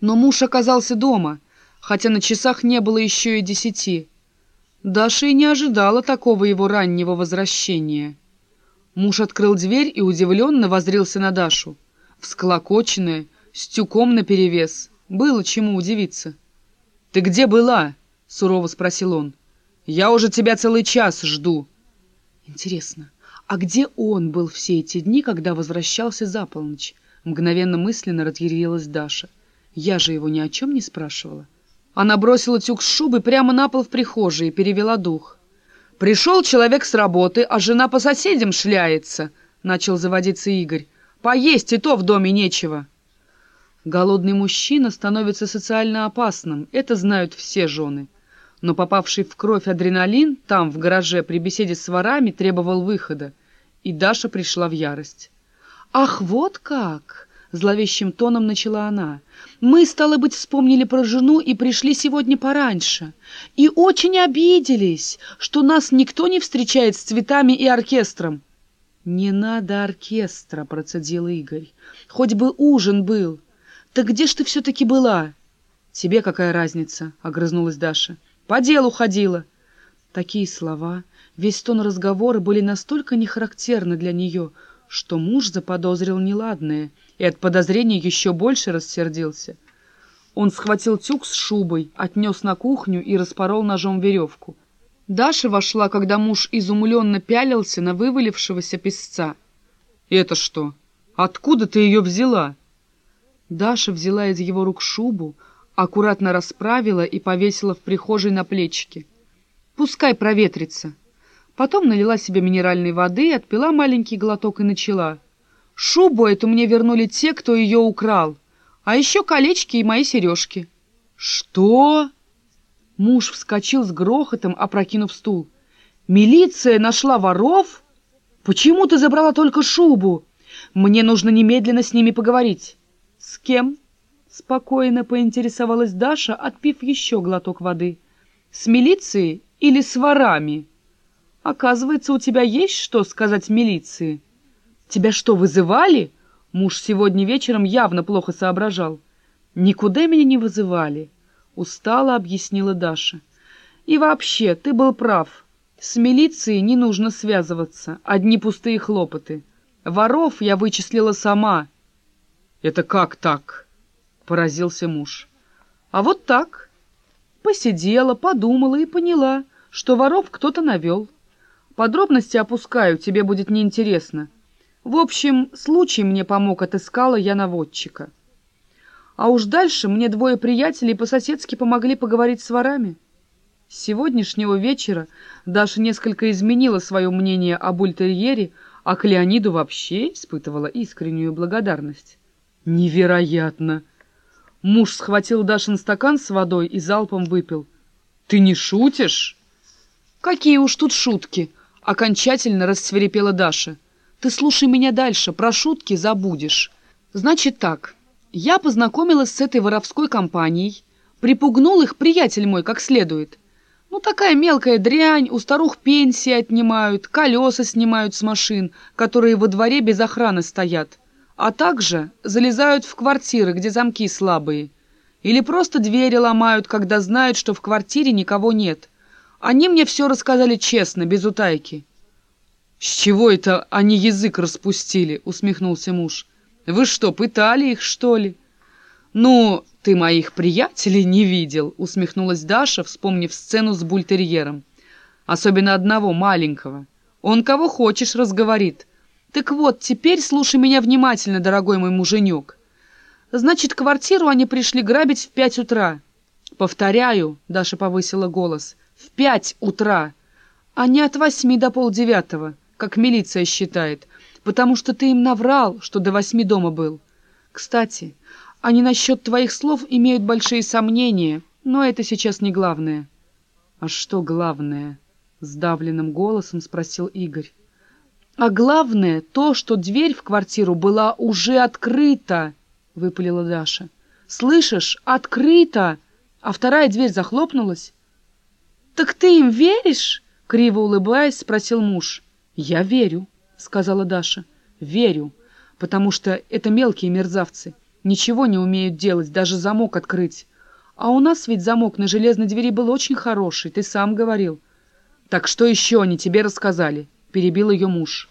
Но муж оказался дома, хотя на часах не было еще и десяти. Даша и не ожидала такого его раннего возвращения. Муж открыл дверь и удивленно возрился на Дашу. Всклокоченная, с тюком наперевес. Было чему удивиться. «Ты где была?» — сурово спросил он. «Я уже тебя целый час жду». «Интересно, а где он был все эти дни, когда возвращался за полночь?» Мгновенно мысленно разъярилась Даша. «Я же его ни о чем не спрашивала». Она бросила тюк с шубы прямо на пол в прихожей и перевела дух. «Пришел человек с работы, а жена по соседям шляется», — начал заводиться Игорь. «Поесть и то в доме нечего». Голодный мужчина становится социально опасным, это знают все жены. Но попавший в кровь адреналин там, в гараже, при беседе с ворами, требовал выхода, и Даша пришла в ярость. «Ах, вот как!» — зловещим тоном начала она. «Мы, стало быть, вспомнили про жену и пришли сегодня пораньше. И очень обиделись, что нас никто не встречает с цветами и оркестром». «Не надо оркестра», — процедил Игорь. «Хоть бы ужин был. Так где ж ты все-таки была?» «Тебе какая разница?» — огрызнулась Даша. «По делу ходила». Такие слова, весь тон разговора были настолько нехарактерны для нее, что муж заподозрил неладное — и от подозрения еще больше рассердился. Он схватил тюк с шубой, отнес на кухню и распорол ножом веревку. Даша вошла, когда муж изумленно пялился на вывалившегося песца. «Это что? Откуда ты ее взяла?» Даша взяла из его рук шубу, аккуратно расправила и повесила в прихожей на плечики. «Пускай проветрится». Потом налила себе минеральной воды, отпила маленький глоток и начала — Шубу эту мне вернули те, кто ее украл, а еще колечки и мои сережки. Что? Муж вскочил с грохотом, опрокинув стул. Милиция нашла воров? Почему ты забрала только шубу? Мне нужно немедленно с ними поговорить. С кем? Спокойно поинтересовалась Даша, отпив еще глоток воды. С милицией или с ворами? Оказывается, у тебя есть что сказать милиции? «Тебя что, вызывали?» Муж сегодня вечером явно плохо соображал. «Никуда меня не вызывали», — устало объяснила Даша. «И вообще, ты был прав. С милицией не нужно связываться, одни пустые хлопоты. Воров я вычислила сама». «Это как так?» — поразился муж. «А вот так. Посидела, подумала и поняла, что воров кто-то навел. Подробности опускаю, тебе будет неинтересно». В общем, случай мне помог, отыскала я наводчика. А уж дальше мне двое приятелей по-соседски помогли поговорить с ворами. С сегодняшнего вечера Даша несколько изменила свое мнение об ультерьере, а к Леониду вообще испытывала искреннюю благодарность. Невероятно! Муж схватил Дашин стакан с водой и залпом выпил. «Ты не шутишь?» «Какие уж тут шутки!» — окончательно рассверепела Даша. Ты слушай меня дальше, про шутки забудешь. Значит так, я познакомилась с этой воровской компанией, припугнул их приятель мой как следует. Ну, такая мелкая дрянь, у старух пенсии отнимают, колеса снимают с машин, которые во дворе без охраны стоят, а также залезают в квартиры, где замки слабые. Или просто двери ломают, когда знают, что в квартире никого нет. Они мне все рассказали честно, без утайки. «С чего это они язык распустили?» — усмехнулся муж. «Вы что, пытали их, что ли?» «Ну, ты моих приятелей не видел», — усмехнулась Даша, вспомнив сцену с бультерьером. «Особенно одного, маленького. Он кого хочешь разговорит. Так вот, теперь слушай меня внимательно, дорогой мой муженек. Значит, квартиру они пришли грабить в пять утра. Повторяю, — Даша повысила голос, — в пять утра, а не от восьми до полдевятого как милиция считает, потому что ты им наврал, что до восьми дома был. Кстати, они насчет твоих слов имеют большие сомнения, но это сейчас не главное». «А что главное?» — сдавленным голосом спросил Игорь. «А главное то, что дверь в квартиру была уже открыта!» — выпалила Даша. «Слышишь? Открыта! А вторая дверь захлопнулась!» «Так ты им веришь?» — криво улыбаясь, спросил муж. «Я верю», — сказала Даша. «Верю, потому что это мелкие мерзавцы. ничего не умеют делать, даже замок открыть. А у нас ведь замок на железной двери был очень хороший, ты сам говорил. Так что еще они тебе рассказали?» — перебил ее муж.